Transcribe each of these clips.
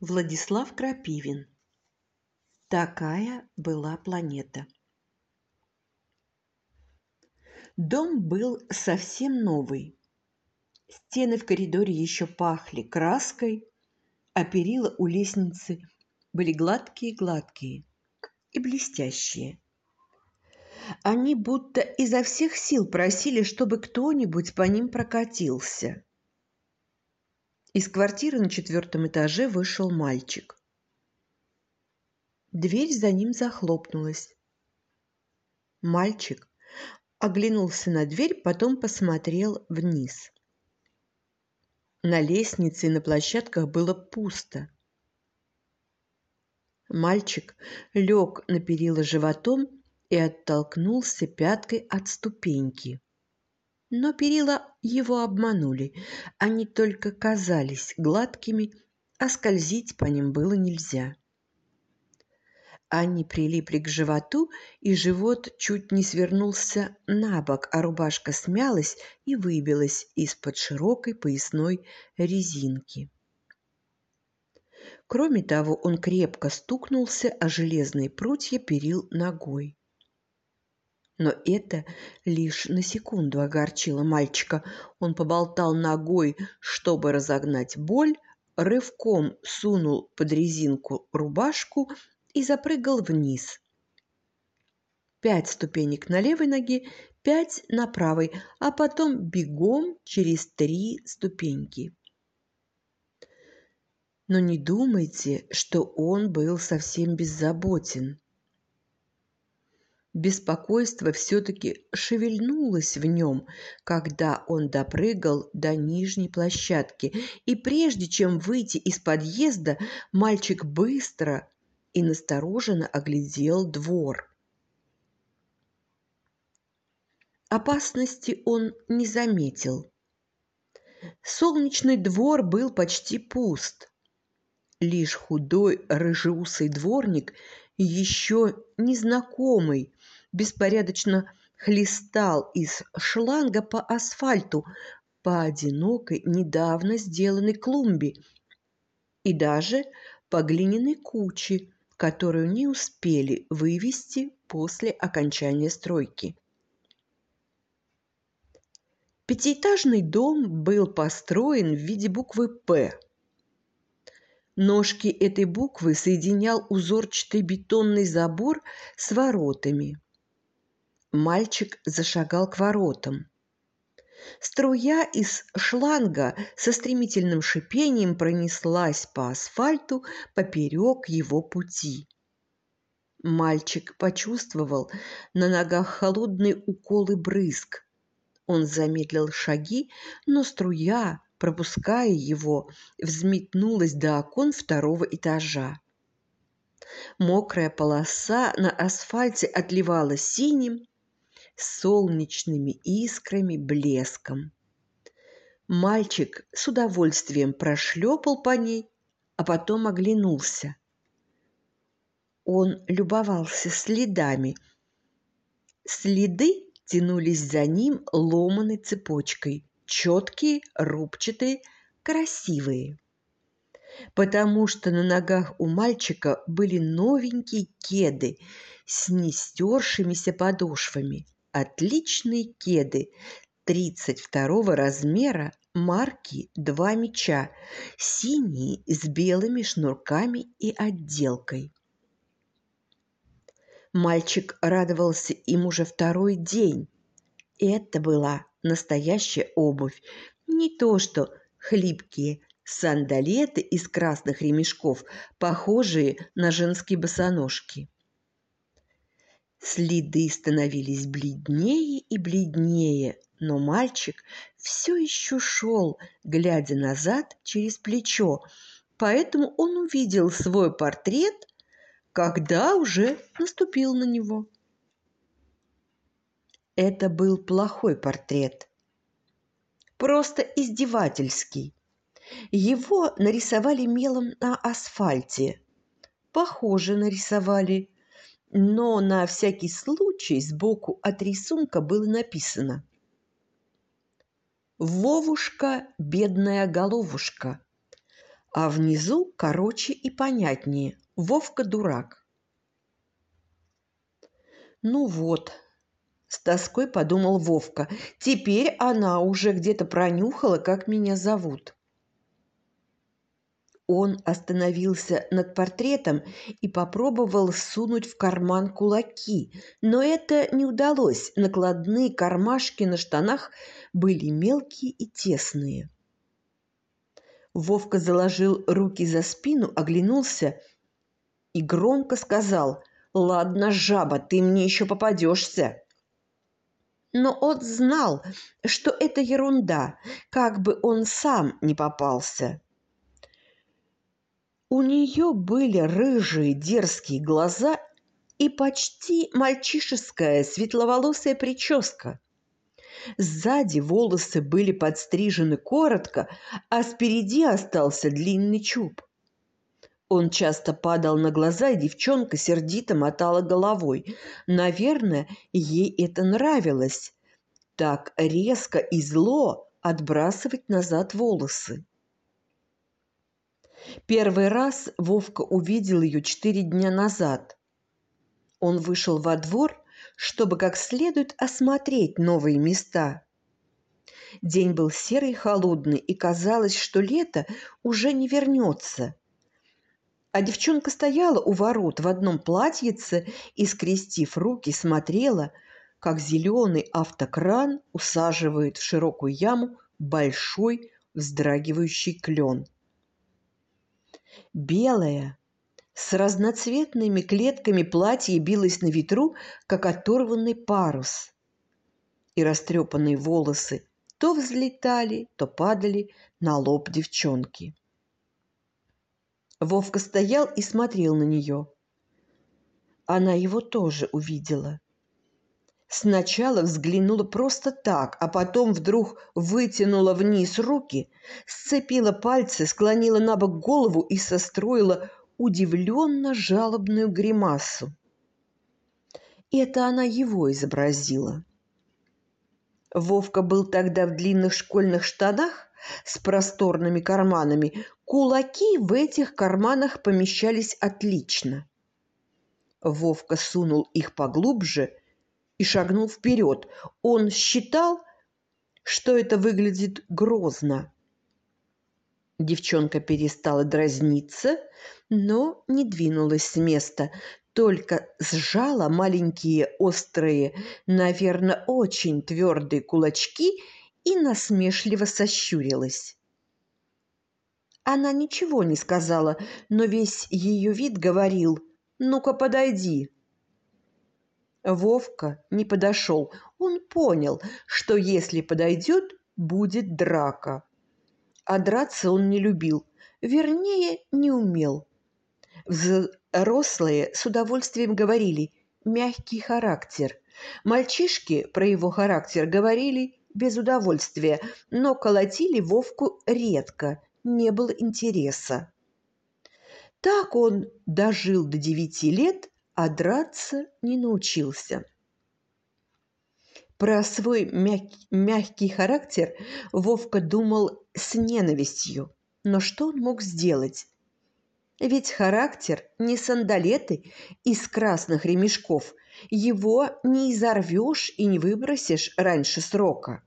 Владислав Крапивин. Такая была планета. Дом был совсем новый. Стены в коридоре еще пахли краской, а перила у лестницы были гладкие-гладкие и блестящие. Они будто изо всех сил просили, чтобы кто-нибудь по ним прокатился. Из квартиры на четвертом этаже вышел мальчик. Дверь за ним захлопнулась. Мальчик оглянулся на дверь, потом посмотрел вниз. На лестнице и на площадках было пусто. Мальчик лег на перила животом и оттолкнулся пяткой от ступеньки. Но перила его обманули. Они только казались гладкими, а скользить по ним было нельзя. Они прилипли к животу, и живот чуть не свернулся на бок, а рубашка смялась и выбилась из-под широкой поясной резинки. Кроме того, он крепко стукнулся о железные прутья перил ногой. Но это лишь на секунду огорчило мальчика. Он поболтал ногой, чтобы разогнать боль, рывком сунул под резинку рубашку и запрыгал вниз. Пять ступенек на левой ноге, пять на правой, а потом бегом через три ступеньки. Но не думайте, что он был совсем беззаботен беспокойство все-таки шевельнулось в нем, когда он допрыгал до нижней площадки, и прежде чем выйти из подъезда, мальчик быстро и настороженно оглядел двор. Опасности он не заметил. Солнечный двор был почти пуст. Лишь худой рыжеусый дворник, еще незнакомый беспорядочно хлестал из шланга по асфальту по одинокой, недавно сделанной клумбе и даже по глиняной куче, которую не успели вывести после окончания стройки. Пятиэтажный дом был построен в виде буквы «П». Ножки этой буквы соединял узорчатый бетонный забор с воротами. Мальчик зашагал к воротам. Струя из шланга со стремительным шипением пронеслась по асфальту поперек его пути. Мальчик почувствовал на ногах холодные уколы брызг. Он замедлил шаги, но струя, пропуская его, взметнулась до окон второго этажа. Мокрая полоса на асфальте отливала синим, солнечными искрами, блеском. Мальчик с удовольствием прошлепал по ней, а потом оглянулся. Он любовался следами. Следы тянулись за ним ломаной цепочкой, четкие, рубчатые, красивые. Потому что на ногах у мальчика были новенькие кеды с нестершимися подошвами отличные кеды 32 размера марки «Два меча», синие с белыми шнурками и отделкой. Мальчик радовался им уже второй день. Это была настоящая обувь, не то что хлипкие сандалеты из красных ремешков, похожие на женские босоножки. Следы становились бледнее и бледнее, но мальчик все еще шел, глядя назад через плечо, поэтому он увидел свой портрет, когда уже наступил на него. Это был плохой портрет, просто издевательский. Его нарисовали мелом на асфальте. Похоже нарисовали но на всякий случай сбоку от рисунка было написано «Вовушка, бедная головушка, а внизу короче и понятнее. Вовка дурак. Ну вот, с тоской подумал Вовка. Теперь она уже где-то пронюхала, как меня зовут. Он остановился над портретом и попробовал сунуть в карман кулаки, но это не удалось. Накладные кармашки на штанах были мелкие и тесные. Вовка заложил руки за спину, оглянулся и громко сказал «Ладно, жаба, ты мне еще попадешься». Но он знал, что это ерунда, как бы он сам не попался. У нее были рыжие дерзкие глаза и почти мальчишеская светловолосая прическа. Сзади волосы были подстрижены коротко, а спереди остался длинный чуб. Он часто падал на глаза, и девчонка сердито мотала головой. Наверное, ей это нравилось. Так резко и зло отбрасывать назад волосы. Первый раз Вовка увидел ее четыре дня назад. Он вышел во двор чтобы как следует осмотреть новые места. День был серый и холодный, и казалось, что лето уже не вернется. А девчонка стояла у ворот в одном платьице и, скрестив руки, смотрела, как зеленый автокран усаживает в широкую яму большой вздрагивающий клен. Белая, с разноцветными клетками платье билось на ветру, как оторванный парус. И растрепанные волосы то взлетали, то падали на лоб девчонки. Вовка стоял и смотрел на нее. Она его тоже увидела. Сначала взглянула просто так, а потом вдруг вытянула вниз руки, сцепила пальцы, склонила на бок голову и состроила удивленно жалобную гримасу. Это она его изобразила. Вовка был тогда в длинных школьных штанах с просторными карманами. Кулаки в этих карманах помещались отлично. Вовка сунул их поглубже и шагнул вперед. Он считал, что это выглядит грозно. Девчонка перестала дразниться, но не двинулась с места, только сжала маленькие острые, наверное, очень твердые кулачки и насмешливо сощурилась. Она ничего не сказала, но весь ее вид говорил «Ну-ка, подойди». Вовка не подошел. Он понял, что если подойдет, будет драка а драться он не любил, вернее, не умел. Взрослые с удовольствием говорили «мягкий характер». Мальчишки про его характер говорили без удовольствия, но колотили Вовку редко, не было интереса. Так он дожил до девяти лет, а драться не научился. Про свой мягкий, мягкий характер Вовка думал с ненавистью. Но что он мог сделать? Ведь характер не сандалеты из красных ремешков. Его не изорвешь и не выбросишь раньше срока.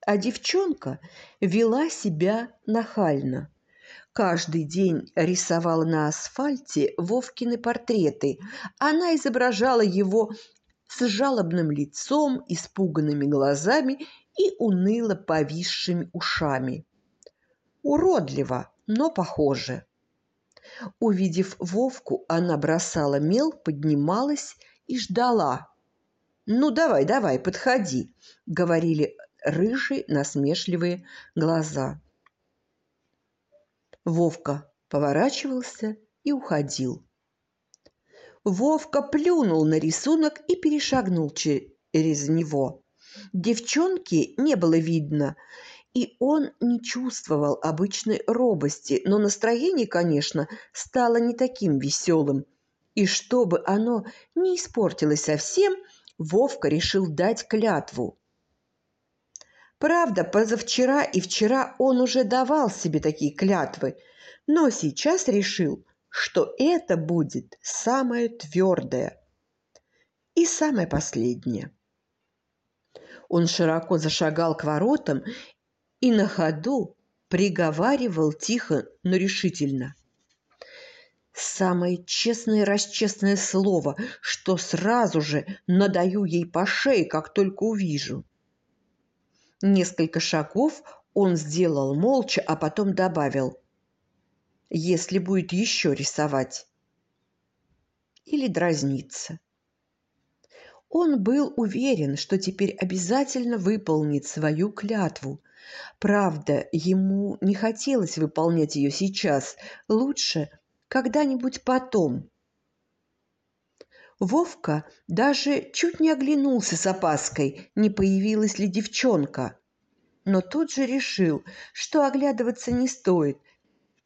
А девчонка вела себя нахально. Каждый день рисовала на асфальте Вовкины портреты. Она изображала его с жалобным лицом, испуганными глазами и уныло повисшими ушами. Уродливо, но похоже. Увидев Вовку, она бросала мел, поднималась и ждала. «Ну, давай, давай, подходи», — говорили рыжие насмешливые глаза. Вовка поворачивался и уходил. Вовка плюнул на рисунок и перешагнул через него. Девчонки не было видно, и он не чувствовал обычной робости, но настроение, конечно, стало не таким веселым. И чтобы оно не испортилось совсем, Вовка решил дать клятву. Правда, позавчера и вчера он уже давал себе такие клятвы, но сейчас решил, что это будет самое твердое и самое последнее. Он широко зашагал к воротам и на ходу приговаривал тихо, но решительно. Самое честное и расчестное слово, что сразу же надаю ей по шее, как только увижу. Несколько шагов он сделал молча, а потом добавил, если будет еще рисовать или дразниться. Он был уверен, что теперь обязательно выполнит свою клятву. Правда, ему не хотелось выполнять ее сейчас, лучше когда-нибудь потом. Вовка даже чуть не оглянулся с опаской, не появилась ли девчонка. Но тут же решил, что оглядываться не стоит,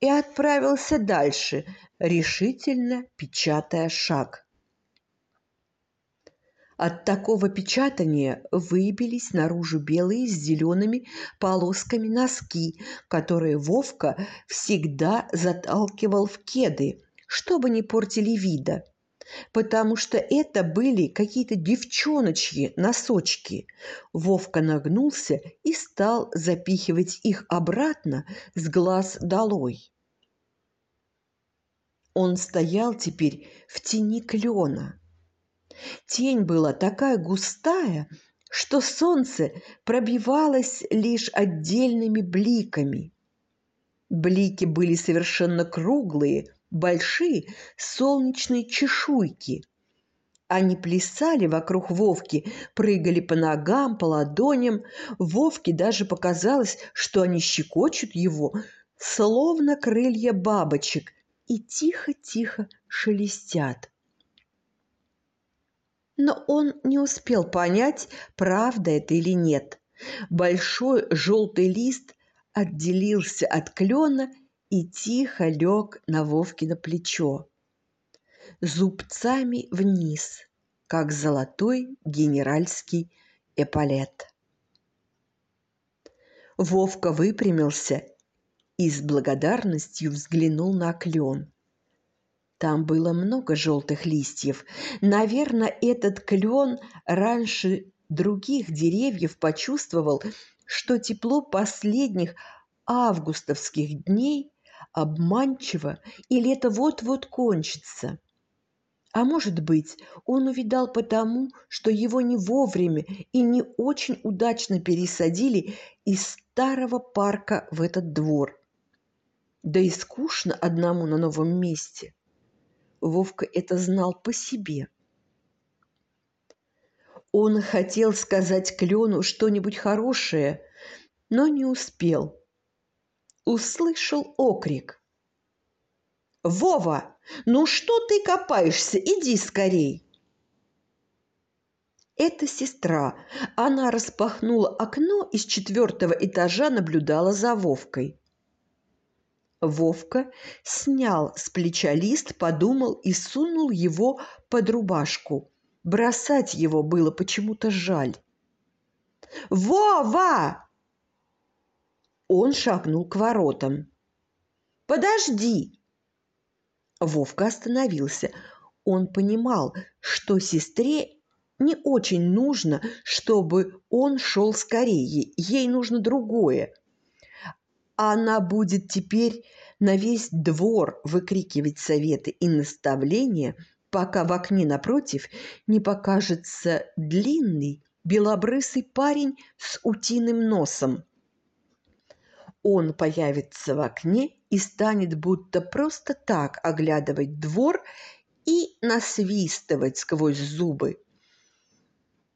и отправился дальше, решительно печатая шаг. От такого печатания выбились наружу белые с зелеными полосками носки, которые Вовка всегда заталкивал в кеды, чтобы не портили вида. Потому что это были какие-то девчоночьи носочки. Вовка нагнулся и стал запихивать их обратно с глаз долой. Он стоял теперь в тени клена – Тень была такая густая, что солнце пробивалось лишь отдельными бликами. Блики были совершенно круглые, большие солнечные чешуйки. Они плясали вокруг Вовки, прыгали по ногам, по ладоням. Вовке даже показалось, что они щекочут его, словно крылья бабочек, и тихо-тихо шелестят но он не успел понять, правда это или нет. Большой желтый лист отделился от клена и тихо лег на Вовкино плечо. Зубцами вниз, как золотой генеральский эполет. Вовка выпрямился и с благодарностью взглянул на клен. Там было много желтых листьев. Наверное, этот клен раньше других деревьев почувствовал, что тепло последних августовских дней обманчиво, и лето вот-вот кончится. А может быть, он увидал потому, что его не вовремя и не очень удачно пересадили из старого парка в этот двор. Да и скучно одному на новом месте. Вовка это знал по себе. Он хотел сказать Клену что-нибудь хорошее, но не успел. Услышал окрик. «Вова, ну что ты копаешься? Иди скорей!» Это сестра. Она распахнула окно и с четвертого этажа наблюдала за Вовкой. Вовка снял с плеча лист, подумал и сунул его под рубашку. Бросать его было почему-то жаль. «Вова!» Он шагнул к воротам. «Подожди!» Вовка остановился. Он понимал, что сестре не очень нужно, чтобы он шел скорее. Ей нужно другое она будет теперь на весь двор выкрикивать советы и наставления, пока в окне напротив не покажется длинный белобрысый парень с утиным носом. Он появится в окне и станет будто просто так оглядывать двор и насвистывать сквозь зубы.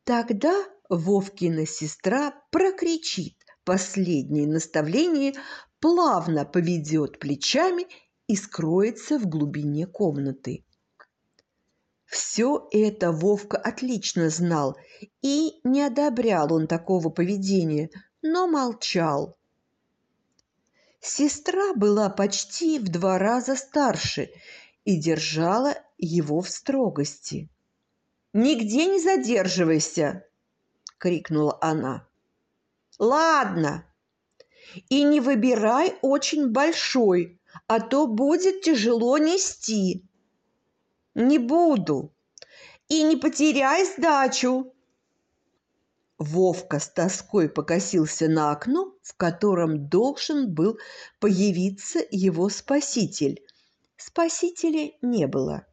Тогда Вовкина сестра прокричит Последнее наставление плавно поведет плечами и скроется в глубине комнаты. Все это Вовка отлично знал, и не одобрял он такого поведения, но молчал. Сестра была почти в два раза старше и держала его в строгости. «Нигде не задерживайся!» – крикнула она. Ладно. И не выбирай очень большой, а то будет тяжело нести. Не буду. И не потеряй сдачу. Вовка с тоской покосился на окно, в котором должен был появиться его спаситель. Спасителя не было.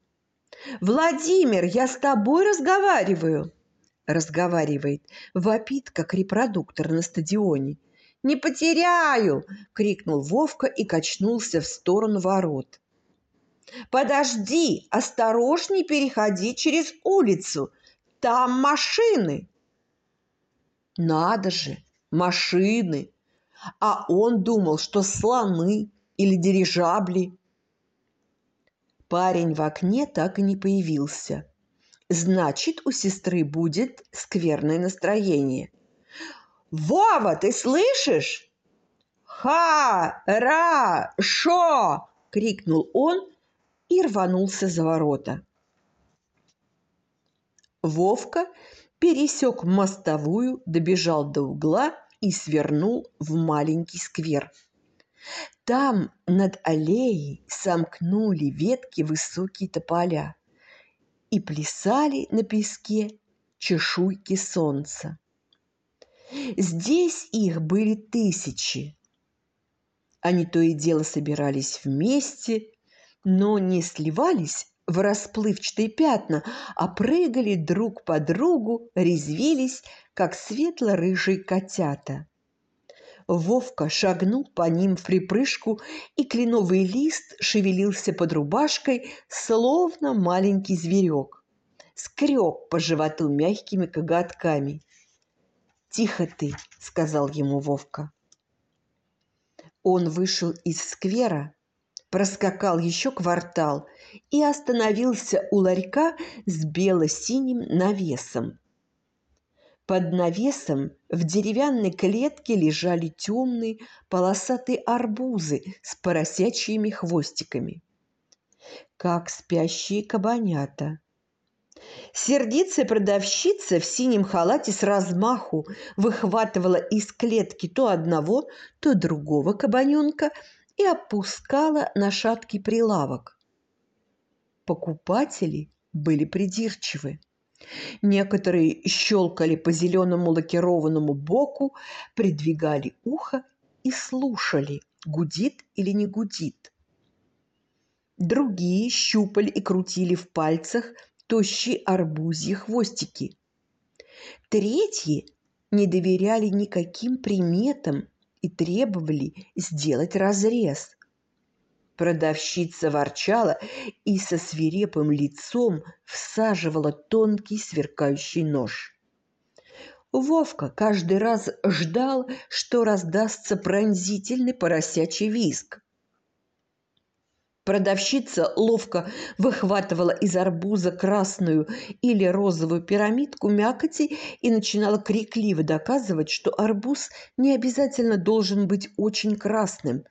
«Владимир, я с тобой разговариваю!» Разговаривает, вопит, как репродуктор на стадионе. «Не потеряю!» – крикнул Вовка и качнулся в сторону ворот. «Подожди! Осторожней переходи через улицу! Там машины!» Надо же, машины! А он думал, что слоны или дирижабли. Парень в окне так и не появился. Значит, у сестры будет скверное настроение. «Вова, ты слышишь?» «Ха-ра-шо!» – крикнул он и рванулся за ворота. Вовка пересек мостовую, добежал до угла и свернул в маленький сквер. Там над аллеей сомкнули ветки высокие тополя и плясали на песке чешуйки солнца. Здесь их были тысячи. Они то и дело собирались вместе, но не сливались в расплывчатые пятна, а прыгали друг по другу, резвились, как светло-рыжие котята. Вовка шагнул по ним в припрыжку, и кленовый лист шевелился под рубашкой, словно маленький зверек. Скреб по животу мягкими коготками. «Тихо ты!» — сказал ему Вовка. Он вышел из сквера, проскакал еще квартал и остановился у ларька с бело-синим навесом. Под навесом в деревянной клетке лежали темные полосатые арбузы с поросячьими хвостиками, как спящие кабанята. Сердицая продавщица в синем халате с размаху выхватывала из клетки то одного, то другого кабаненка и опускала на шаткий прилавок. Покупатели были придирчивы. Некоторые щелкали по зеленому лакированному боку, придвигали ухо и слушали, гудит или не гудит. Другие щупали и крутили в пальцах тощие арбузьи хвостики. Третьи не доверяли никаким приметам и требовали сделать разрез. Продавщица ворчала и со свирепым лицом всаживала тонкий сверкающий нож. Вовка каждый раз ждал, что раздастся пронзительный поросячий виск. Продавщица ловко выхватывала из арбуза красную или розовую пирамидку мякоти и начинала крикливо доказывать, что арбуз не обязательно должен быть очень красным,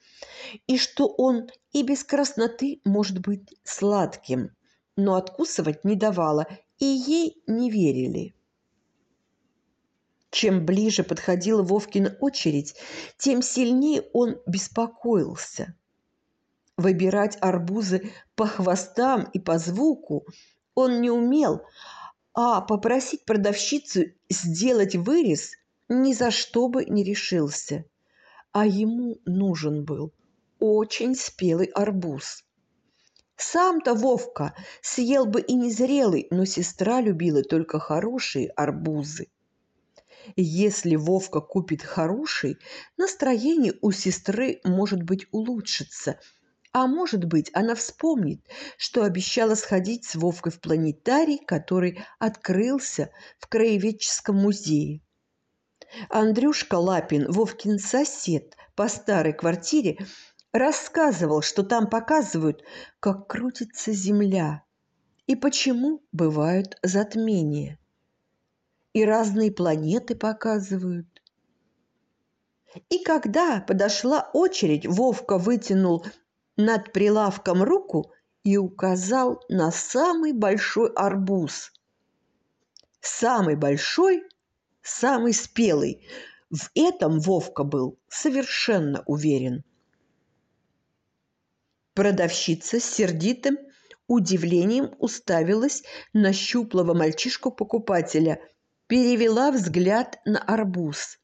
и что он и без красноты может быть сладким, но откусывать не давала, и ей не верили. Чем ближе подходила Вовкина очередь, тем сильнее он беспокоился – Выбирать арбузы по хвостам и по звуку он не умел, а попросить продавщицу сделать вырез ни за что бы не решился. А ему нужен был очень спелый арбуз. Сам-то Вовка съел бы и незрелый, но сестра любила только хорошие арбузы. Если Вовка купит хороший, настроение у сестры, может быть, улучшится – а может быть, она вспомнит, что обещала сходить с Вовкой в планетарий, который открылся в Краеведческом музее. Андрюшка Лапин, Вовкин сосед по старой квартире, рассказывал, что там показывают, как крутится Земля и почему бывают затмения. И разные планеты показывают. И когда подошла очередь, Вовка вытянул над прилавком руку и указал на самый большой арбуз. Самый большой, самый спелый. В этом Вовка был совершенно уверен. Продавщица с сердитым удивлением уставилась на щуплого мальчишку-покупателя, перевела взгляд на арбуз,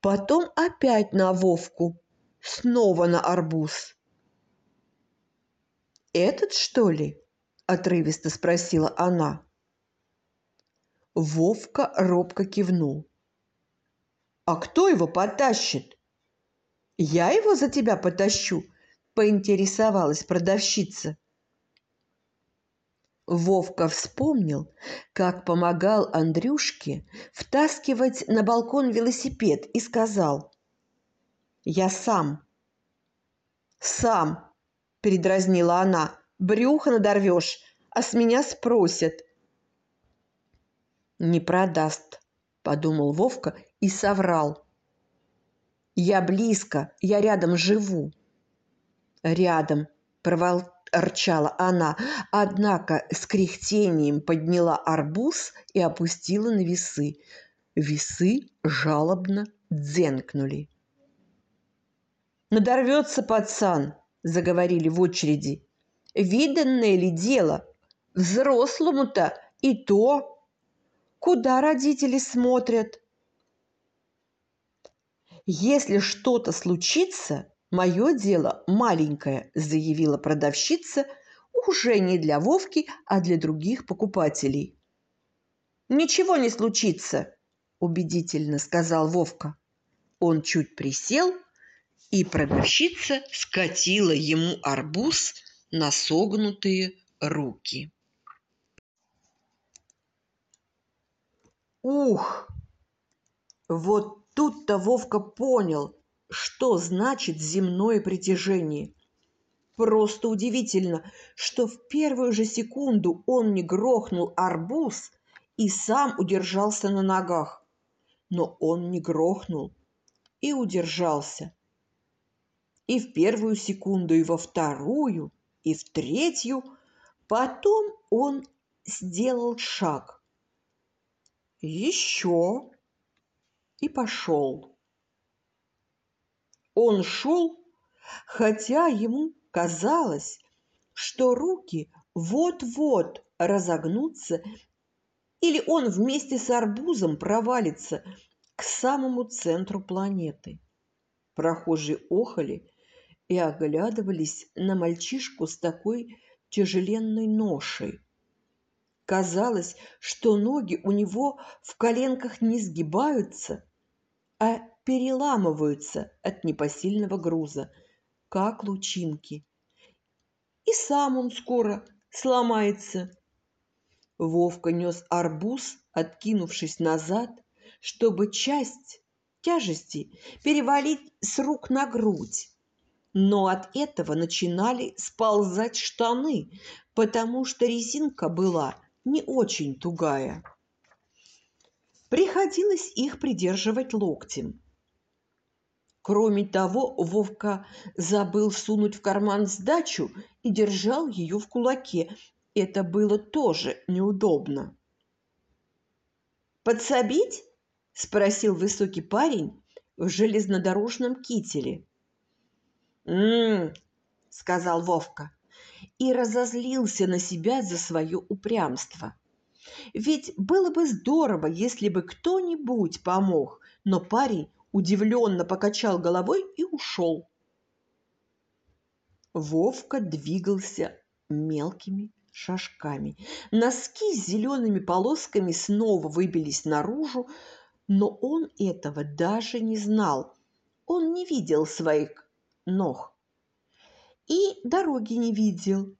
потом опять на Вовку, снова на арбуз. «Этот, что ли?» – отрывисто спросила она. Вовка робко кивнул. «А кто его потащит?» «Я его за тебя потащу», – поинтересовалась продавщица. Вовка вспомнил, как помогал Андрюшке втаскивать на балкон велосипед и сказал «Я сам». «Сам», – передразнила она, – «брюхо надорвешь, а с меня спросят». «Не продаст», – подумал Вовка и соврал. «Я близко, я рядом живу». «Рядом», – провал рчала она, однако с кряхтением подняла арбуз и опустила на весы. Весы жалобно дзенкнули. «Надорвется пацан!» – заговорили в очереди. «Виданное ли дело? Взрослому-то и то! Куда родители смотрят?» «Если что-то случится, «Мое дело маленькое», – заявила продавщица, уже не для Вовки, а для других покупателей. «Ничего не случится», – убедительно сказал Вовка. Он чуть присел, и продавщица скатила ему арбуз на согнутые руки. Ух! Вот тут-то Вовка понял, что значит земное притяжение. Просто удивительно, что в первую же секунду он не грохнул арбуз и сам удержался на ногах. Но он не грохнул и удержался. И в первую секунду, и во вторую, и в третью. Потом он сделал шаг. Еще и пошел. Он шел, хотя ему казалось, что руки вот-вот разогнутся, или он вместе с арбузом провалится к самому центру планеты. Прохожие охали и оглядывались на мальчишку с такой тяжеленной ношей. Казалось, что ноги у него в коленках не сгибаются, а переламываются от непосильного груза, как лучинки. И сам он скоро сломается. Вовка нес арбуз, откинувшись назад, чтобы часть тяжести перевалить с рук на грудь. Но от этого начинали сползать штаны, потому что резинка была не очень тугая. Приходилось их придерживать локтем. Кроме того, Вовка забыл сунуть в карман сдачу и держал ее в кулаке. Это было тоже неудобно. «Подсобить?» – спросил высокий парень в железнодорожном кителе. «М-м-м», сказал Вовка и разозлился на себя за свое упрямство. Ведь было бы здорово, если бы кто-нибудь помог, но парень удивленно покачал головой и ушел. Вовка двигался мелкими шажками. Носки с зелеными полосками снова выбились наружу, но он этого даже не знал. Он не видел своих ног и дороги не видел,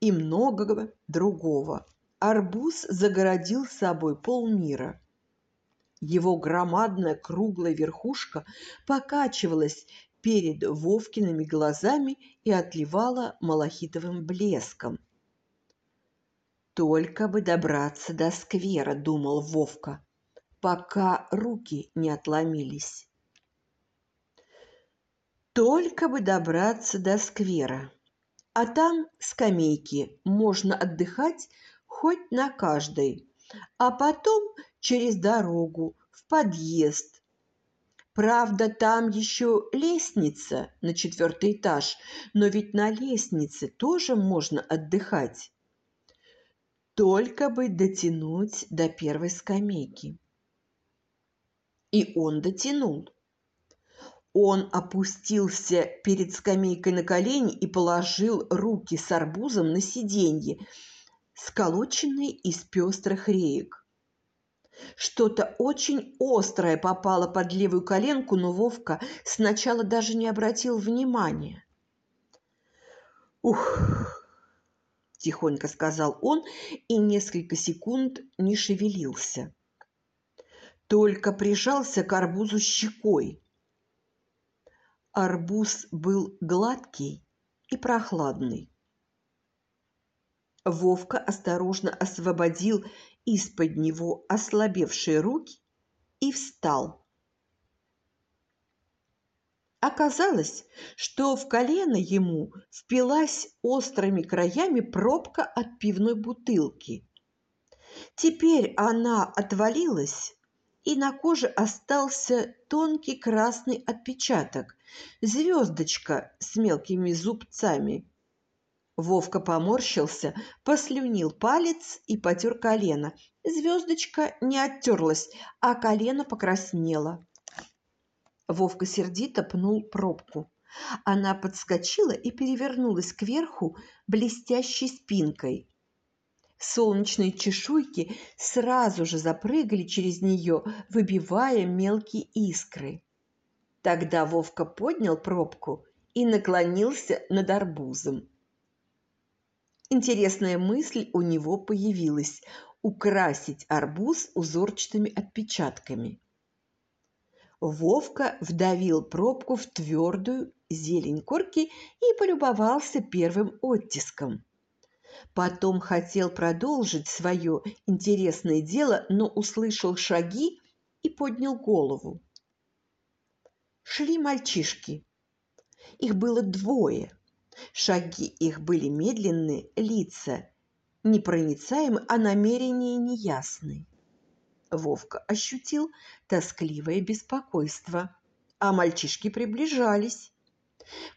и многого другого. Арбуз загородил собой полмира. Его громадная круглая верхушка покачивалась перед Вовкиными глазами и отливала малахитовым блеском. «Только бы добраться до сквера», — думал Вовка, пока руки не отломились. «Только бы добраться до сквера, а там скамейки, можно отдыхать хоть на каждой, а потом через дорогу в подъезд. Правда, там еще лестница на четвертый этаж, но ведь на лестнице тоже можно отдыхать. Только бы дотянуть до первой скамейки. И он дотянул. Он опустился перед скамейкой на колени и положил руки с арбузом на сиденье, сколоченные из пестрых реек. Что-то очень острое попало под левую коленку, но Вовка сначала даже не обратил внимания. «Ух!» – тихонько сказал он и несколько секунд не шевелился. Только прижался к арбузу щекой. Арбуз был гладкий и прохладный. Вовка осторожно освободил из-под него ослабевшие руки и встал. Оказалось, что в колено ему впилась острыми краями пробка от пивной бутылки. Теперь она отвалилась, и на коже остался тонкий красный отпечаток, звездочка с мелкими зубцами. Вовка поморщился, послюнил палец и потер колено. Звездочка не оттерлась, а колено покраснело. Вовка сердито пнул пробку. Она подскочила и перевернулась кверху блестящей спинкой. Солнечные чешуйки сразу же запрыгали через нее, выбивая мелкие искры. Тогда Вовка поднял пробку и наклонился над арбузом. Интересная мысль у него появилась – украсить арбуз узорчатыми отпечатками. Вовка вдавил пробку в твердую зелень корки и полюбовался первым оттиском. Потом хотел продолжить свое интересное дело, но услышал шаги и поднял голову. Шли мальчишки. Их было двое – Шаги их были медленные, лица непроницаемы, а намерения неясны. Вовка ощутил тоскливое беспокойство, а мальчишки приближались.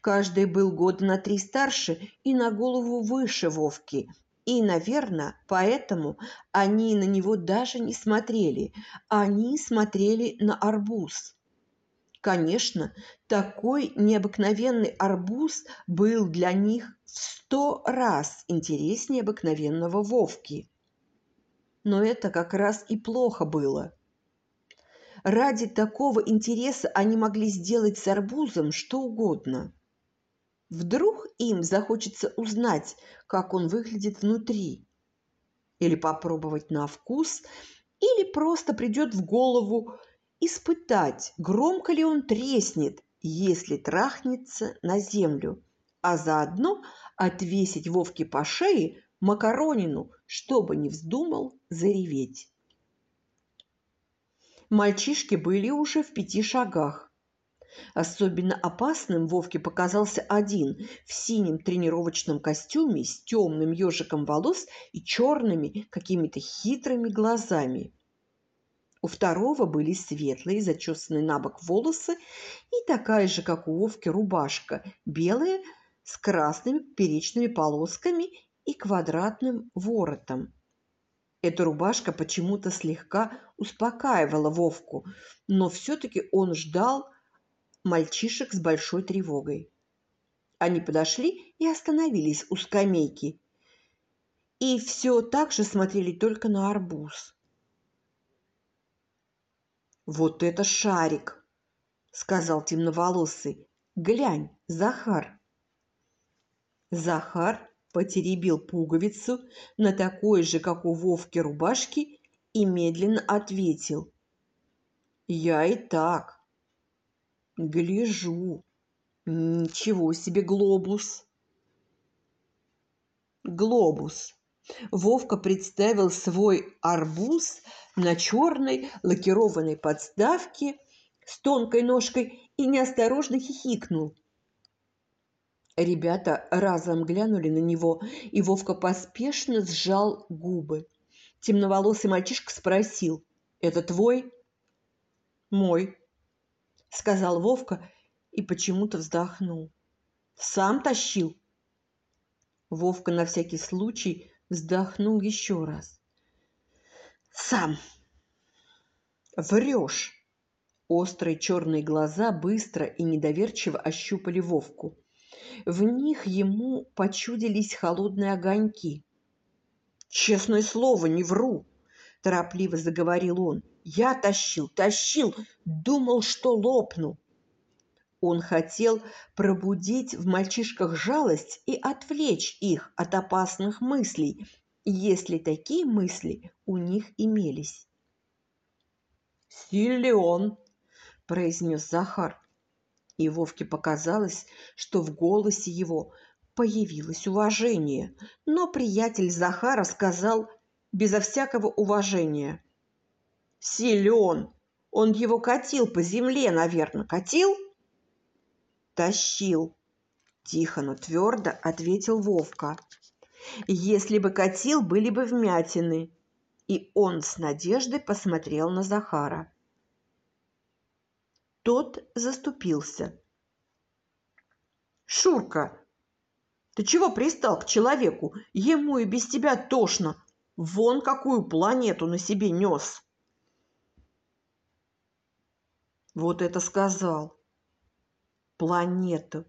Каждый был года на три старше и на голову выше Вовки, и, наверное, поэтому они на него даже не смотрели, они смотрели на арбуз. Конечно, такой необыкновенный арбуз был для них в сто раз интереснее обыкновенного Вовки. Но это как раз и плохо было. Ради такого интереса они могли сделать с арбузом что угодно. Вдруг им захочется узнать, как он выглядит внутри, или попробовать на вкус, или просто придет в голову испытать, громко ли он треснет, если трахнется на землю, а заодно отвесить Вовке по шее макаронину, чтобы не вздумал зареветь. Мальчишки были уже в пяти шагах. Особенно опасным Вовке показался один в синем тренировочном костюме с темным ежиком волос и черными какими-то хитрыми глазами. У второго были светлые, зачесанные на бок волосы и такая же, как у Вовки, рубашка, белая, с красными перечными полосками и квадратным воротом. Эта рубашка почему-то слегка успокаивала Вовку, но все-таки он ждал мальчишек с большой тревогой. Они подошли и остановились у скамейки. И все так же смотрели только на арбуз. «Вот это шарик!» – сказал темноволосый. «Глянь, Захар!» Захар потеребил пуговицу на такой же, как у Вовки, рубашке и медленно ответил. «Я и так. Гляжу. Ничего себе глобус!» Глобус. Вовка представил свой арбуз на черной лакированной подставке с тонкой ножкой и неосторожно хихикнул. Ребята разом глянули на него, и Вовка поспешно сжал губы. Темноволосый мальчишка спросил, «Это твой?» «Мой». – сказал Вовка и почему-то вздохнул. «Сам тащил?» Вовка на всякий случай вздохнул еще раз. «Сам!» «Врешь!» Острые черные глаза быстро и недоверчиво ощупали Вовку. В них ему почудились холодные огоньки. «Честное слово, не вру!» – торопливо заговорил он. «Я тащил, тащил, думал, что лопну!» Он хотел пробудить в мальчишках жалость и отвлечь их от опасных мыслей, если такие мысли у них имелись. «Силен!» – произнес Захар. И Вовке показалось, что в голосе его появилось уважение, но приятель Захара сказал безо всякого уважения. «Силен! Он его катил по земле, наверное. Катил?» «Тащил!» – тихо, но твердо ответил Вовка. «Если бы катил, были бы вмятины, и он с надеждой посмотрел на Захара. Тот заступился. «Шурка, ты чего пристал к человеку? Ему и без тебя тошно. Вон какую планету на себе нес!» Вот это сказал. Планету.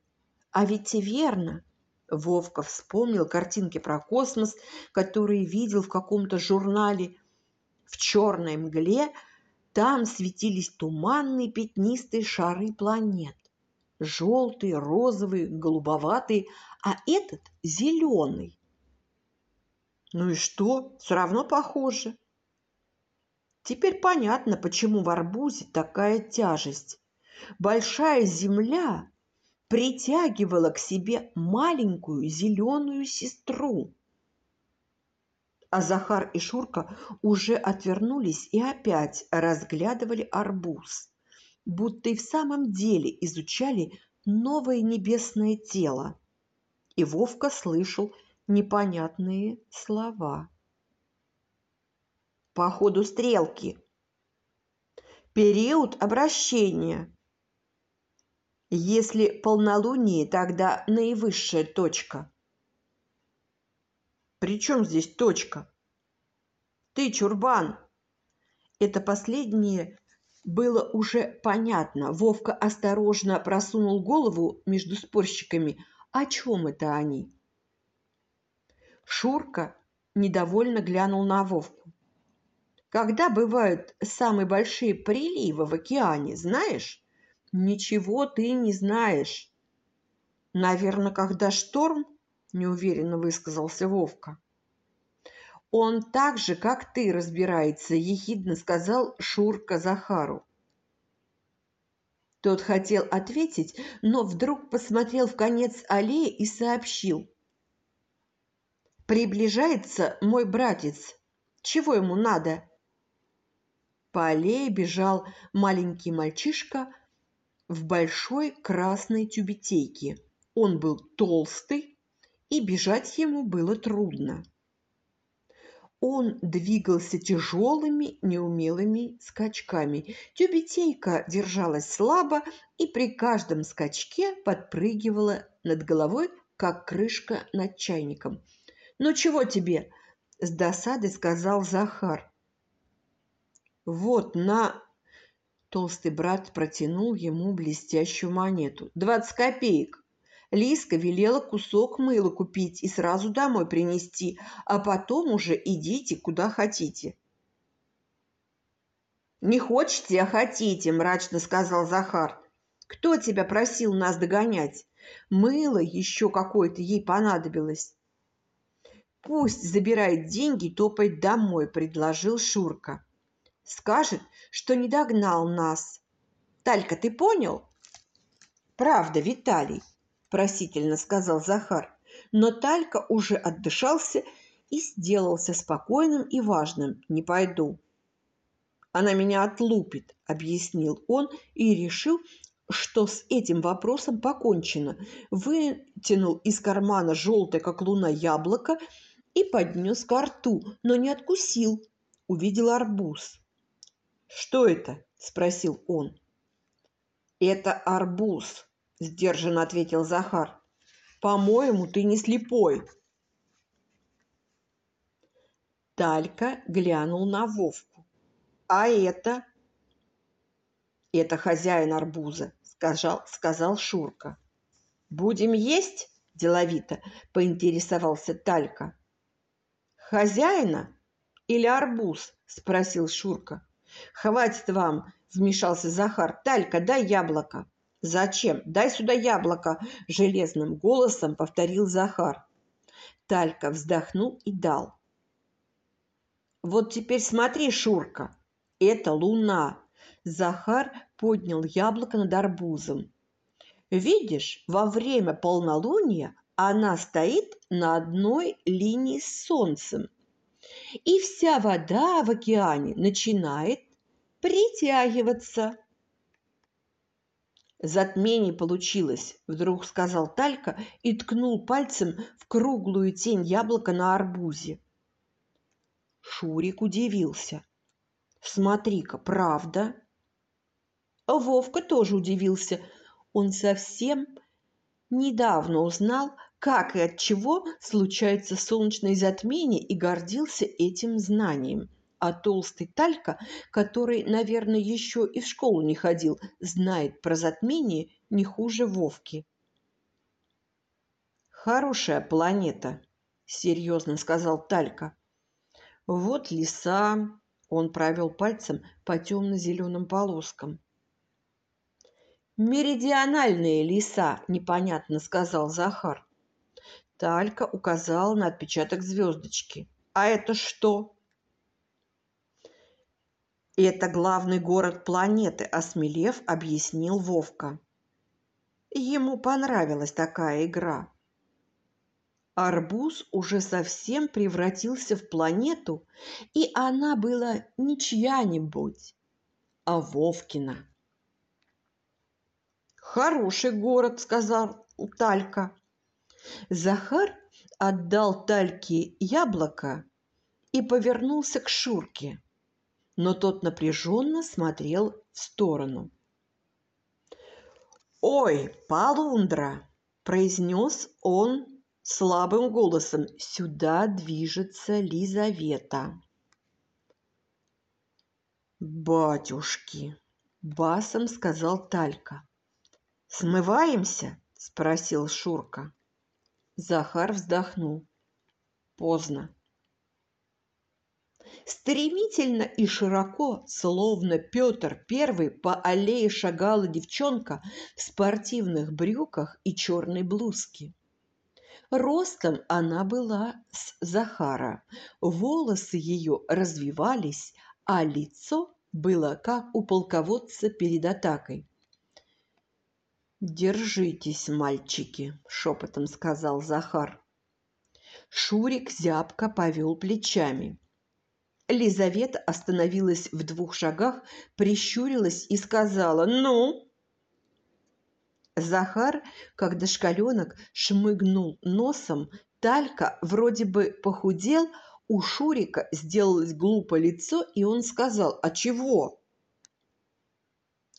А ведь и верно. Вовка вспомнил картинки про космос, которые видел в каком-то журнале. В черной мгле там светились туманные пятнистые шары планет. Желтые, розовые, голубоватые, а этот зеленый. Ну и что? Все равно похоже. Теперь понятно, почему в арбузе такая тяжесть. Большая земля притягивала к себе маленькую зеленую сестру. А Захар и Шурка уже отвернулись и опять разглядывали арбуз, будто и в самом деле изучали новое небесное тело. И Вовка слышал непонятные слова. По ходу стрелки. Период обращения. Если полнолуние, тогда наивысшая точка. При чем здесь точка? Ты, чурбан! Это последнее было уже понятно. Вовка осторожно просунул голову между спорщиками. О чем это они? Шурка недовольно глянул на Вовку. Когда бывают самые большие приливы в океане, знаешь? Ничего ты не знаешь. Наверное, когда шторм, неуверенно высказался Вовка. Он так же, как ты, разбирается, ехидно сказал Шурка Захару. Тот хотел ответить, но вдруг посмотрел в конец аллеи и сообщил. «Приближается мой братец. Чего ему надо?» По аллее бежал маленький мальчишка в большой красной тюбетейке. Он был толстый, и бежать ему было трудно. Он двигался тяжелыми, неумелыми скачками. Тюбетейка держалась слабо и при каждом скачке подпрыгивала над головой, как крышка над чайником. «Ну чего тебе?» – с досадой сказал Захар. «Вот, на Толстый брат протянул ему блестящую монету. «Двадцать копеек!» Лиска велела кусок мыла купить и сразу домой принести, а потом уже идите куда хотите. «Не хочете, а хотите», – мрачно сказал Захар. «Кто тебя просил нас догонять? Мыло еще какое-то ей понадобилось». «Пусть забирает деньги и топает домой», – предложил Шурка. Скажет, что не догнал нас. Талька, ты понял? Правда, Виталий, просительно сказал Захар. Но Талька уже отдышался и сделался спокойным и важным. Не пойду. Она меня отлупит, объяснил он и решил, что с этим вопросом покончено. Вытянул из кармана желтое, как луна, яблоко и поднес ко рту, но не откусил. Увидел арбуз. «Что это?» – спросил он. это арбуз сдержанно ответил захар. По-моему ты не слепой талька глянул на вовку. А это? Это хозяин арбуза сказал сказал шурка. Будем есть деловито поинтересовался талька. Хозяина или арбуз спросил шурка хватит вам вмешался захар. Талька дай яблоко! Зачем? Дай сюда яблоко железным голосом повторил захар. Талька вздохнул и дал. Вот теперь смотри шурка это луна! Захар поднял яблоко над арбузом. Видишь во время полнолуния она стоит на одной линии с солнцем и вся вода в океане начинает притягиваться. Затмение получилось вдруг сказал талька и ткнул пальцем в круглую тень яблока на арбузе. Шурик удивился. Смотри-ка правда? Вовка тоже удивился. Он совсем недавно узнал как и от чего случаются солнечные затмения и гордился этим знанием а толстый Талька, который, наверное, еще и в школу не ходил, знает про затмение не хуже Вовки. «Хорошая планета», — серьезно сказал Талька. «Вот леса», — он провел пальцем по темно-зеленым полоскам. «Меридиональные леса», — непонятно сказал Захар. Талька указал на отпечаток звездочки. «А это что?» Это главный город планеты осмелев объяснил вовка. Ему понравилась такая игра. Арбуз уже совсем превратился в планету и она была не чья-нибудь а вовкина. Хороший город сказал талька. Захар отдал тальке яблоко и повернулся к шурке но тот напряженно смотрел в сторону. «Ой, полундра!» – произнес он слабым голосом. «Сюда движется Лизавета». «Батюшки!» – басом сказал Талька. «Смываемся?» – спросил Шурка. Захар вздохнул. «Поздно стремительно и широко словно петр первый по аллее шагала девчонка в спортивных брюках и черной блузке. Ростом она была с захара. Волосы ее развивались а лицо было как у полководца перед атакой. Держитесь мальчики шепотом сказал захар. Шурик зябко повел плечами Лизавета остановилась в двух шагах, прищурилась и сказала «Ну?». Захар, как дошкаленок, шмыгнул носом, Талька вроде бы похудел, у Шурика сделалось глупое лицо, и он сказал «А чего?».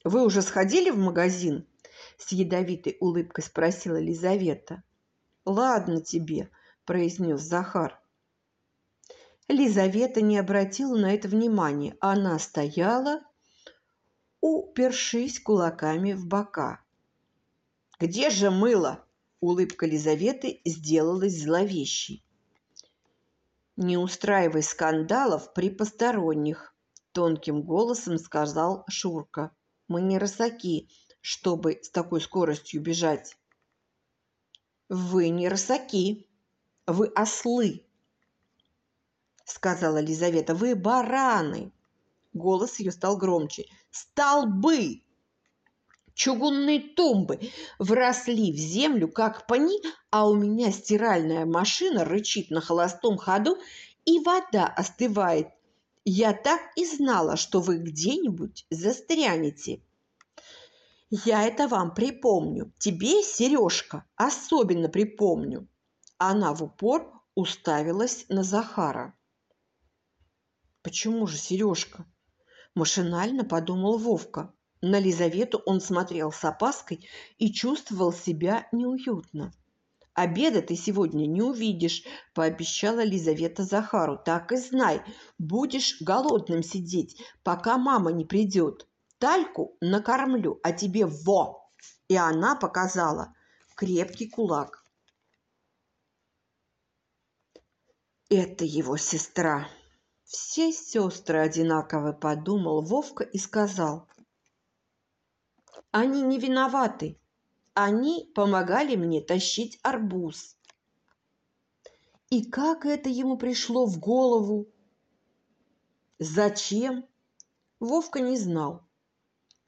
«Вы уже сходили в магазин?» С ядовитой улыбкой спросила Лизавета. «Ладно тебе», – произнес Захар. Лизавета не обратила на это внимания. Она стояла, упершись кулаками в бока. «Где же мыло?» Улыбка Лизаветы сделалась зловещей. «Не устраивай скандалов при посторонних», – тонким голосом сказал Шурка. «Мы не рысаки, чтобы с такой скоростью бежать». «Вы не рысаки, вы ослы», сказала Лизавета. Вы бараны. Голос ее стал громче. Столбы! Чугунные тумбы вросли в землю, как пни, а у меня стиральная машина рычит на холостом ходу, и вода остывает. Я так и знала, что вы где-нибудь застрянете. Я это вам припомню. Тебе, Сережка, особенно припомню. Она в упор уставилась на Захара. Почему же Сережка? Машинально подумал Вовка. На Лизавету он смотрел с опаской и чувствовал себя неуютно. «Обеда ты сегодня не увидишь», – пообещала Лизавета Захару. «Так и знай, будешь голодным сидеть, пока мама не придет. Тальку накормлю, а тебе во!» И она показала крепкий кулак. Это его сестра. Все сестры одинаковы, подумал Вовка и сказал. Они не виноваты. Они помогали мне тащить арбуз. И как это ему пришло в голову? Зачем? Вовка не знал.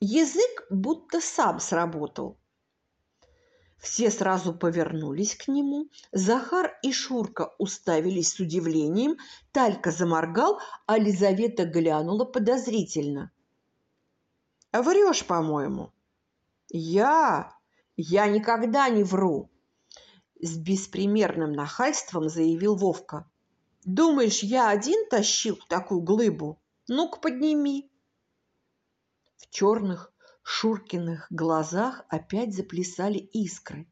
Язык будто сам сработал. Все сразу повернулись к нему. Захар и Шурка уставились с удивлением. Талька заморгал, а Лизавета глянула подозрительно. «Врешь, по-моему». «Я? Я никогда не вру!» С беспримерным нахальством заявил Вовка. «Думаешь, я один тащил такую глыбу? Ну-ка, подними!» В черных Шуркиных глазах опять заплясали искры.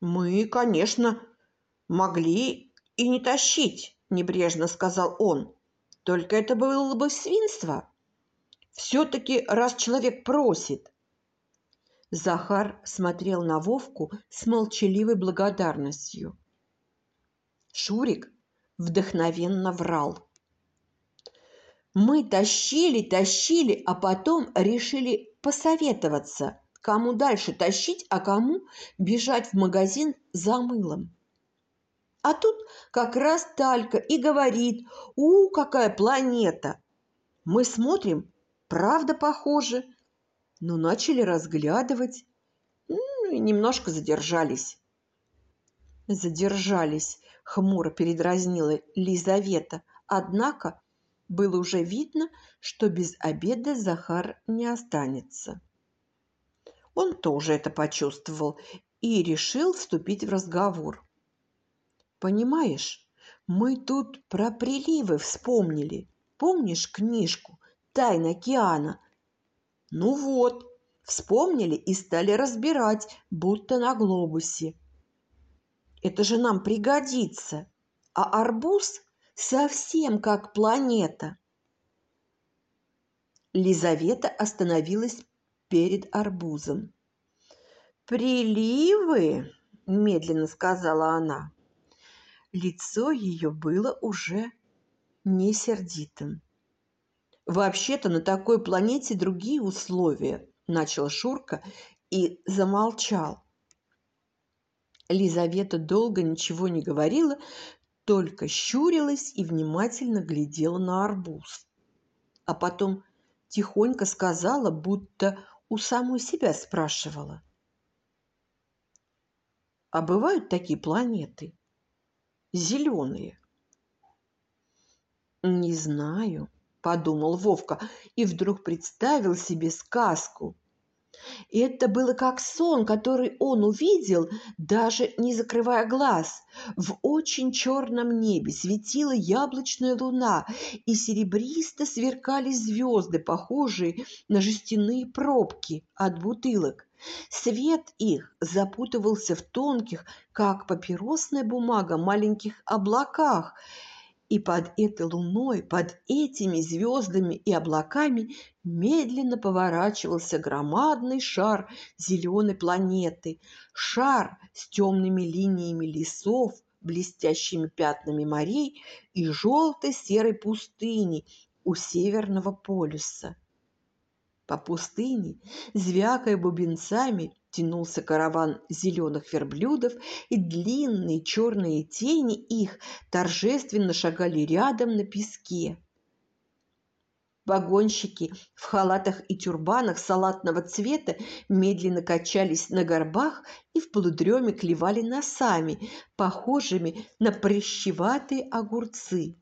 «Мы, конечно, могли и не тащить», – небрежно сказал он. «Только это было бы свинство. Все-таки раз человек просит». Захар смотрел на Вовку с молчаливой благодарностью. Шурик вдохновенно врал. Мы тащили, тащили, а потом решили посоветоваться, кому дальше тащить, а кому бежать в магазин за мылом. А тут как раз Талька и говорит, у, какая планета. Мы смотрим, правда похоже, но начали разглядывать, ну, и немножко задержались. Задержались, хмуро передразнила Лизавета, однако было уже видно, что без обеда Захар не останется. Он тоже это почувствовал и решил вступить в разговор. «Понимаешь, мы тут про приливы вспомнили. Помнишь книжку «Тайна океана»?» Ну вот, вспомнили и стали разбирать, будто на глобусе. Это же нам пригодится. А арбуз совсем как планета. Лизавета остановилась перед арбузом. «Приливы?» – медленно сказала она. Лицо ее было уже не сердитым. «Вообще-то на такой планете другие условия», – начал Шурка и замолчал. Лизавета долго ничего не говорила, только щурилась и внимательно глядела на арбуз. А потом тихонько сказала, будто у самой себя спрашивала. А бывают такие планеты? Зеленые. Не знаю, подумал Вовка и вдруг представил себе сказку это было как сон, который он увидел, даже не закрывая глаз. В очень черном небе светила яблочная луна, и серебристо сверкали звезды, похожие на жестяные пробки от бутылок. Свет их запутывался в тонких, как папиросная бумага, маленьких облаках – и под этой луной, под этими звездами и облаками медленно поворачивался громадный шар зеленой планеты, шар с темными линиями лесов, блестящими пятнами морей и желто-серой пустыни у Северного полюса. По пустыне, звякая бубенцами, тянулся караван зеленых верблюдов, и длинные черные тени их торжественно шагали рядом на песке. Вагонщики в халатах и тюрбанах салатного цвета медленно качались на горбах и в полудреме клевали носами, похожими на прыщеватые огурцы.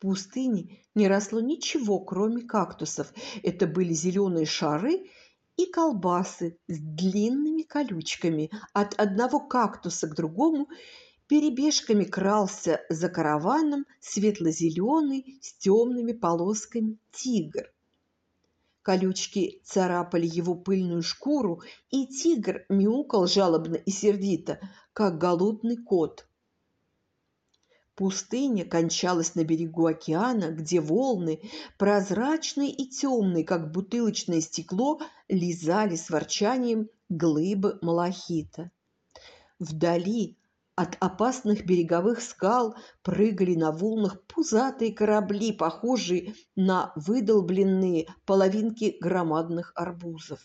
Пустыне не росло ничего, кроме кактусов. Это были зеленые шары и колбасы с длинными колючками. От одного кактуса к другому перебежками крался за караваном светло-зеленый с темными полосками тигр. Колючки царапали его пыльную шкуру, и тигр мяукал жалобно и сердито, как голодный кот. Пустыня кончалась на берегу океана, где волны, прозрачные и темные, как бутылочное стекло, лизали с ворчанием глыбы малахита. Вдали от опасных береговых скал прыгали на волнах пузатые корабли, похожие на выдолбленные половинки громадных арбузов.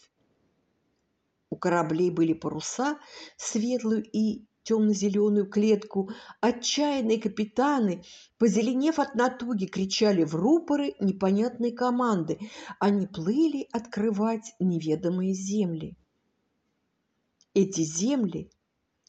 У кораблей были паруса, светлую и темно-зеленую клетку, отчаянные капитаны, позеленев от натуги, кричали в рупоры непонятной команды. Они плыли открывать неведомые земли. Эти земли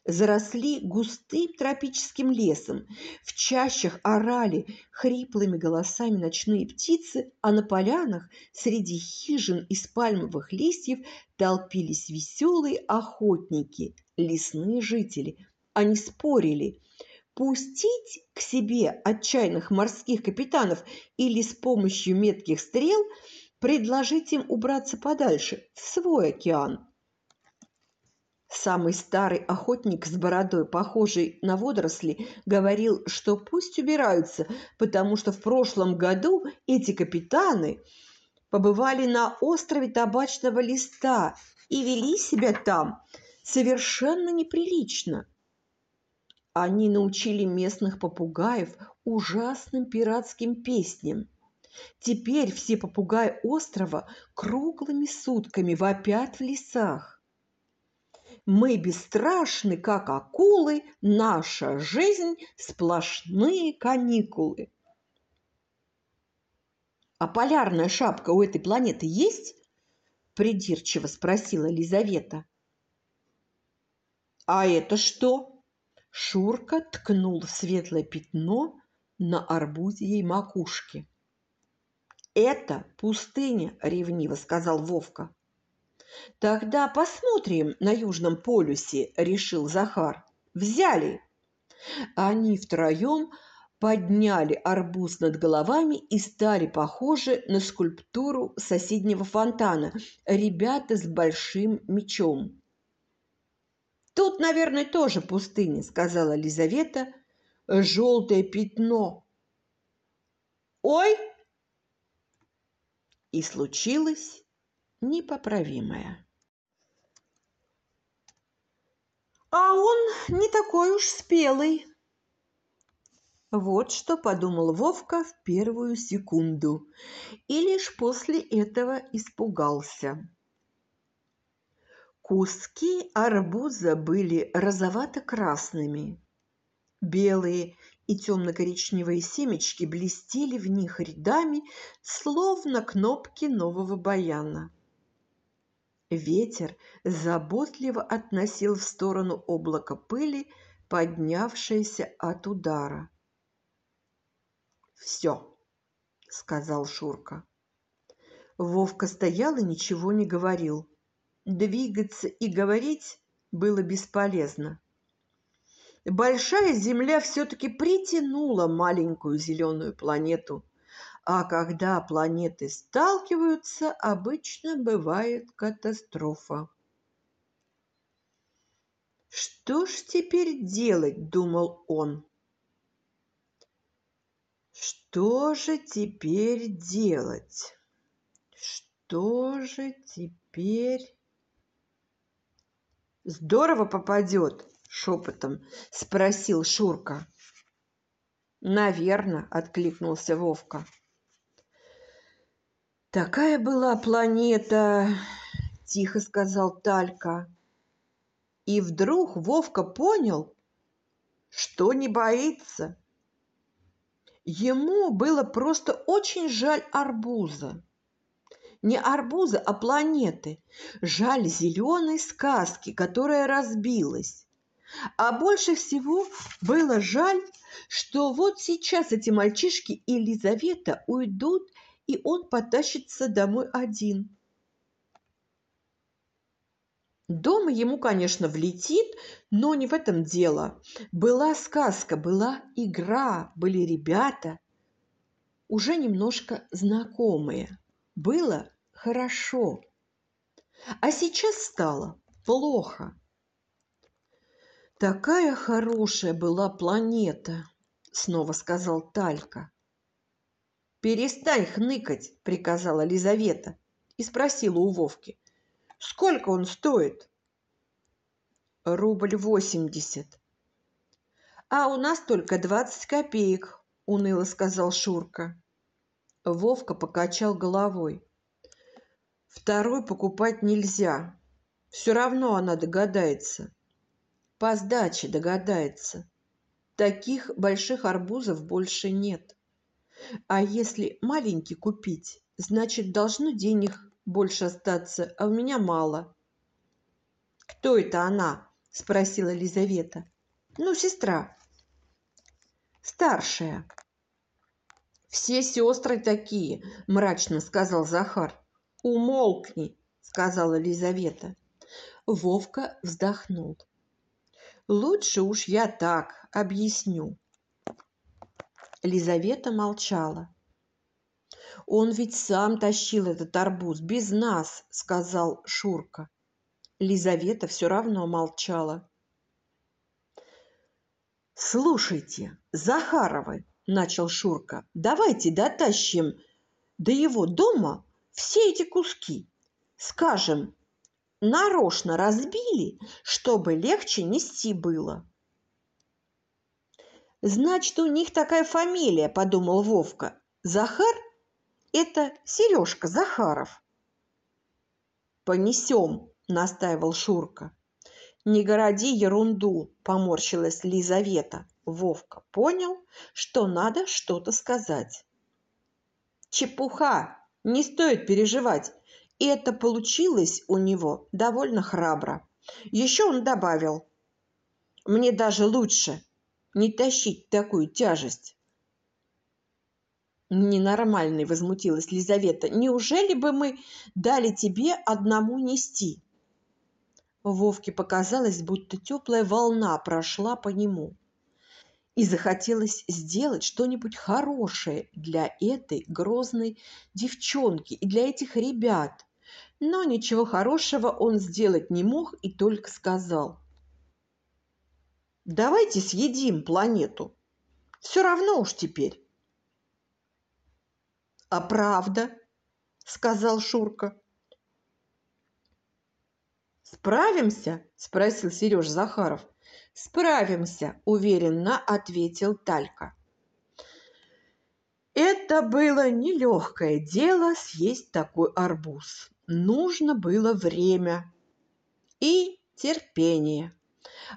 заросли густым тропическим лесом. В чащах орали хриплыми голосами ночные птицы, а на полянах среди хижин из пальмовых листьев толпились веселые охотники, лесные жители. Они спорили, пустить к себе отчаянных морских капитанов или с помощью метких стрел предложить им убраться подальше, в свой океан. Самый старый охотник с бородой, похожий на водоросли, говорил, что пусть убираются, потому что в прошлом году эти капитаны побывали на острове табачного листа и вели себя там совершенно неприлично. Они научили местных попугаев ужасным пиратским песням. Теперь все попугаи острова круглыми сутками вопят в лесах. Мы бесстрашны, как акулы, наша жизнь – сплошные каникулы. «А полярная шапка у этой планеты есть?» – придирчиво спросила Лизавета. «А это что?» Шурка ткнул в светлое пятно на арбузьей макушке. «Это пустыня», – ревниво сказал Вовка. Тогда посмотрим на Южном полюсе, решил Захар. Взяли. Они втроем подняли арбуз над головами и стали похожи на скульптуру соседнего фонтана. Ребята с большим мечом. «Тут, наверное, тоже пустыня», — сказала Лизавета. «Желтое пятно». «Ой!» И случилось непоправимое. А он не такой уж спелый. Вот что подумал Вовка в первую секунду и лишь после этого испугался. Куски арбуза были розовато-красными. Белые и темно-коричневые семечки блестели в них рядами, словно кнопки нового баяна. Ветер заботливо относил в сторону облака пыли, поднявшееся от удара. «Все», — сказал Шурка. Вовка стоял и ничего не говорил. Двигаться и говорить было бесполезно. Большая Земля все-таки притянула маленькую зеленую планету а когда планеты сталкиваются, обычно бывает катастрофа. «Что ж теперь делать?» – думал он. «Что же теперь делать? Что же теперь...» «Здорово попадет!» – шепотом спросил Шурка. «Наверно», – откликнулся Вовка. «Такая была планета», – тихо сказал Талька. И вдруг Вовка понял, что не боится. Ему было просто очень жаль арбуза. Не арбуза, а планеты. Жаль зеленой сказки, которая разбилась. А больше всего было жаль, что вот сейчас эти мальчишки и Елизавета уйдут и он потащится домой один. Дома ему, конечно, влетит, но не в этом дело. Была сказка, была игра, были ребята, уже немножко знакомые. Было хорошо. А сейчас стало плохо. Такая хорошая была планета, снова сказал Талька. Перестань хныкать, приказала Лизавета и спросила у Вовки. Сколько он стоит? Рубль восемьдесят. А у нас только двадцать копеек, уныло сказал Шурка. Вовка покачал головой. Второй покупать нельзя. Все равно она догадается. По сдаче догадается. Таких больших арбузов больше нет. А если маленький купить, значит, должно денег больше остаться, а у меня мало. «Кто это она?» – спросила Лизавета. «Ну, сестра». «Старшая». «Все сестры такие», – мрачно сказал Захар. «Умолкни», – сказала Лизавета. Вовка вздохнул. «Лучше уж я так объясню». Лизавета молчала. «Он ведь сам тащил этот арбуз, без нас», – сказал Шурка. Лизавета все равно молчала. «Слушайте, Захаровы», – начал Шурка, – «давайте дотащим до его дома все эти куски. Скажем, нарочно разбили, чтобы легче нести было». «Значит, у них такая фамилия», – подумал Вовка. «Захар – это Сережка Захаров». «Понесем», – настаивал Шурка. «Не городи ерунду», – поморщилась Лизавета. Вовка понял, что надо что-то сказать. «Чепуха! Не стоит переживать!» И это получилось у него довольно храбро. Еще он добавил, «Мне даже лучше, не тащить такую тяжесть. Ненормальный, возмутилась Лизавета. Неужели бы мы дали тебе одному нести? Вовке показалось, будто теплая волна прошла по нему. И захотелось сделать что-нибудь хорошее для этой грозной девчонки и для этих ребят. Но ничего хорошего он сделать не мог и только сказал. Давайте съедим планету. Все равно уж теперь. А правда, сказал Шурка. Справимся? спросил Сереж Захаров. Справимся, уверенно ответил Талька. Это было нелегкое дело съесть такой арбуз. Нужно было время и терпение.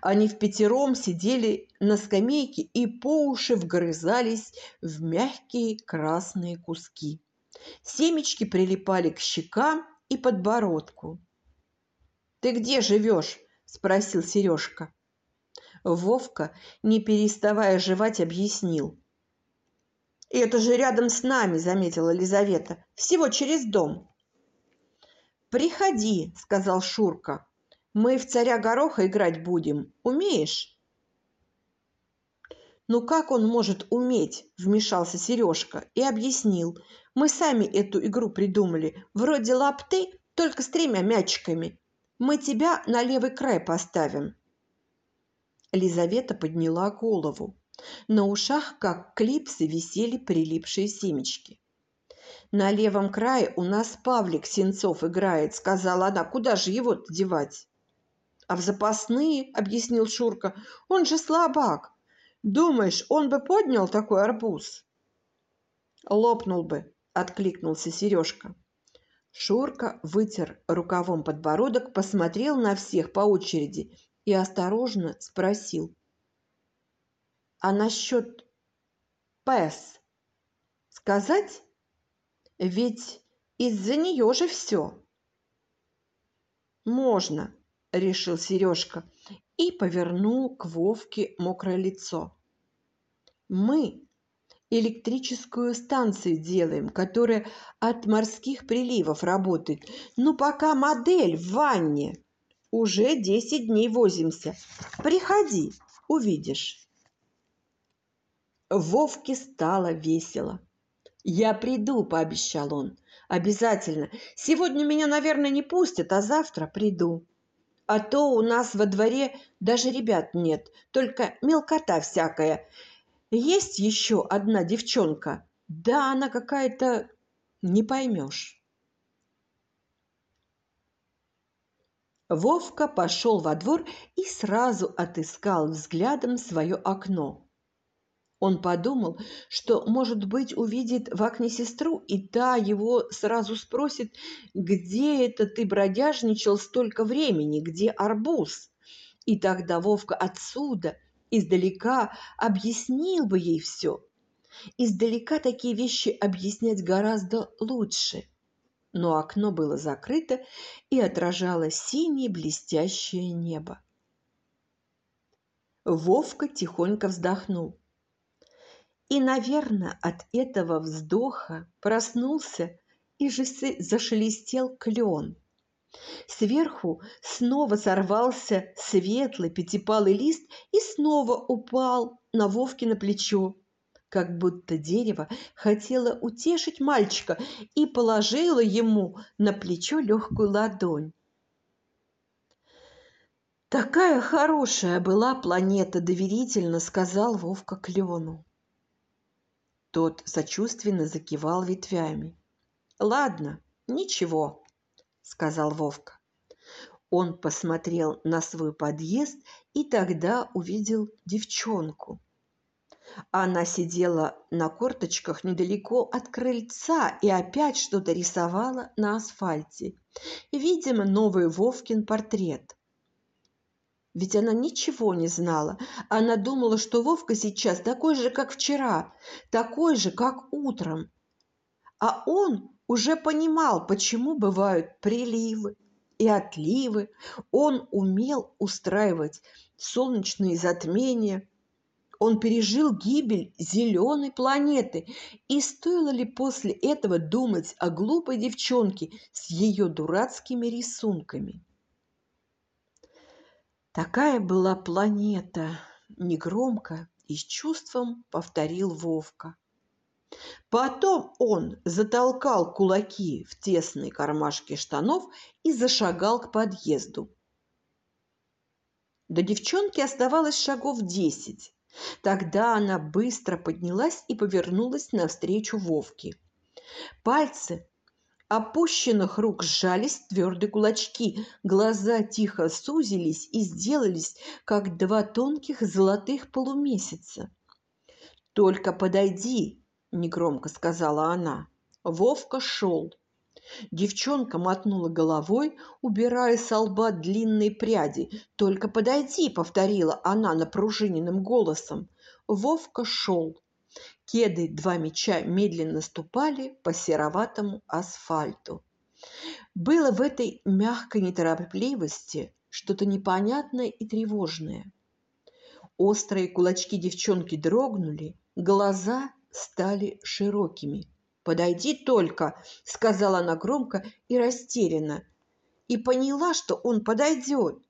Они в пятером сидели на скамейке и по уши вгрызались в мягкие красные куски. Семечки прилипали к щекам и подбородку. «Ты где живешь?» – спросил Сережка. Вовка, не переставая жевать, объяснил. «Это же рядом с нами», – заметила Лизавета. «Всего через дом». «Приходи», – сказал Шурка. Мы в царя гороха играть будем. Умеешь? Ну как он может уметь? Вмешался Сережка и объяснил. Мы сами эту игру придумали. Вроде лапты, только с тремя мячиками. Мы тебя на левый край поставим. Лизавета подняла голову. На ушах, как клипсы, висели прилипшие семечки. «На левом крае у нас Павлик Сенцов играет», — сказала она. «Куда же его девать?» а в запасные, объяснил Шурка. Он же слабак. Думаешь, он бы поднял такой арбуз? Лопнул бы, откликнулся Сережка. Шурка вытер рукавом подбородок, посмотрел на всех по очереди и осторожно спросил. «А насчет ПЭС сказать? Ведь из-за нее же все». «Можно», – решил Сережка и повернул к Вовке мокрое лицо. «Мы электрическую станцию делаем, которая от морских приливов работает. Ну, пока модель в ванне. Уже десять дней возимся. Приходи, увидишь». Вовке стало весело. «Я приду», – пообещал он. «Обязательно. Сегодня меня, наверное, не пустят, а завтра приду. А то у нас во дворе даже ребят нет, только мелкота всякая. Есть еще одна девчонка. Да она какая-то... не поймешь». Вовка пошел во двор и сразу отыскал взглядом свое окно. Он подумал, что, может быть, увидит в окне сестру, и та его сразу спросит, где это ты бродяжничал столько времени, где арбуз? И тогда Вовка отсюда, издалека, объяснил бы ей все. Издалека такие вещи объяснять гораздо лучше. Но окно было закрыто и отражало синее блестящее небо. Вовка тихонько вздохнул. И, наверное, от этого вздоха проснулся и же зашелестел клен. Сверху снова сорвался светлый пятипалый лист и снова упал на Вовкино плечо, как будто дерево хотело утешить мальчика и положило ему на плечо легкую ладонь. «Такая хорошая была планета», – доверительно сказал Вовка Клену. Тот сочувственно закивал ветвями. «Ладно, ничего», — сказал Вовка. Он посмотрел на свой подъезд и тогда увидел девчонку. Она сидела на корточках недалеко от крыльца и опять что-то рисовала на асфальте. Видимо, новый Вовкин портрет. Ведь она ничего не знала. Она думала, что Вовка сейчас такой же, как вчера, такой же, как утром. А он уже понимал, почему бывают приливы и отливы. Он умел устраивать солнечные затмения. Он пережил гибель зеленой планеты. И стоило ли после этого думать о глупой девчонке с ее дурацкими рисунками? Такая была планета, негромко и с чувством повторил Вовка. Потом он затолкал кулаки в тесные кармашки штанов и зашагал к подъезду. До девчонки оставалось шагов десять. Тогда она быстро поднялась и повернулась навстречу Вовке. Пальцы опущенных рук сжались твердые кулачки, глаза тихо сузились и сделались, как два тонких золотых полумесяца. «Только подойди!» – негромко сказала она. Вовка шел. Девчонка мотнула головой, убирая с лба длинные пряди. «Только подойди!» – повторила она напружиненным голосом. Вовка шел. Кеды два меча медленно ступали по сероватому асфальту. Было в этой мягкой неторопливости что-то непонятное и тревожное. Острые кулачки девчонки дрогнули, глаза стали широкими. «Подойди только!» – сказала она громко и растерянно. И поняла, что он подойдет.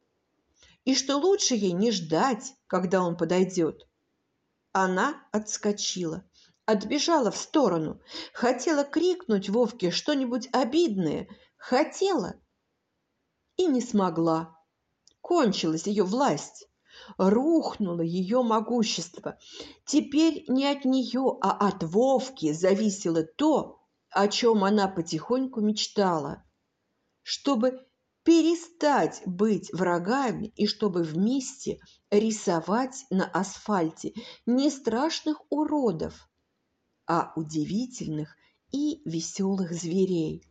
И что лучше ей не ждать, когда он подойдет. Она отскочила, отбежала в сторону, хотела крикнуть Вовке что-нибудь обидное, хотела и не смогла. Кончилась ее власть, рухнуло ее могущество. Теперь не от нее, а от Вовки зависело то, о чем она потихоньку мечтала. Чтобы перестать быть врагами и чтобы вместе рисовать на асфальте не страшных уродов, а удивительных и веселых зверей.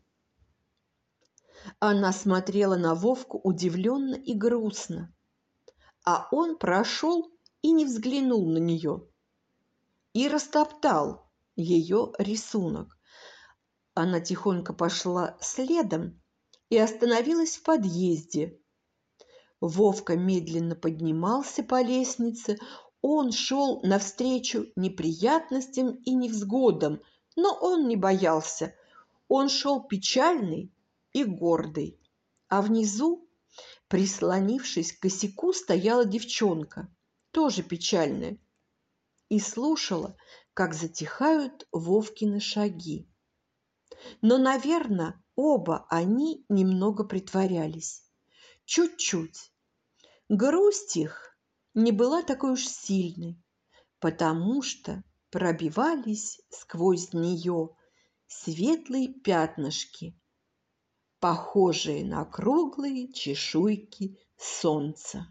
Она смотрела на Вовку удивленно и грустно, а он прошел и не взглянул на нее и растоптал ее рисунок. Она тихонько пошла следом и остановилась в подъезде. Вовка медленно поднимался по лестнице, он шел навстречу неприятностям и невзгодам, но он не боялся. Он шел печальный и гордый. А внизу, прислонившись к косяку, стояла девчонка, тоже печальная, и слушала, как затихают Вовкины шаги. Но, наверное, оба они немного притворялись. Чуть-чуть. Грусть их не была такой уж сильной, потому что пробивались сквозь нее светлые пятнышки, похожие на круглые чешуйки солнца.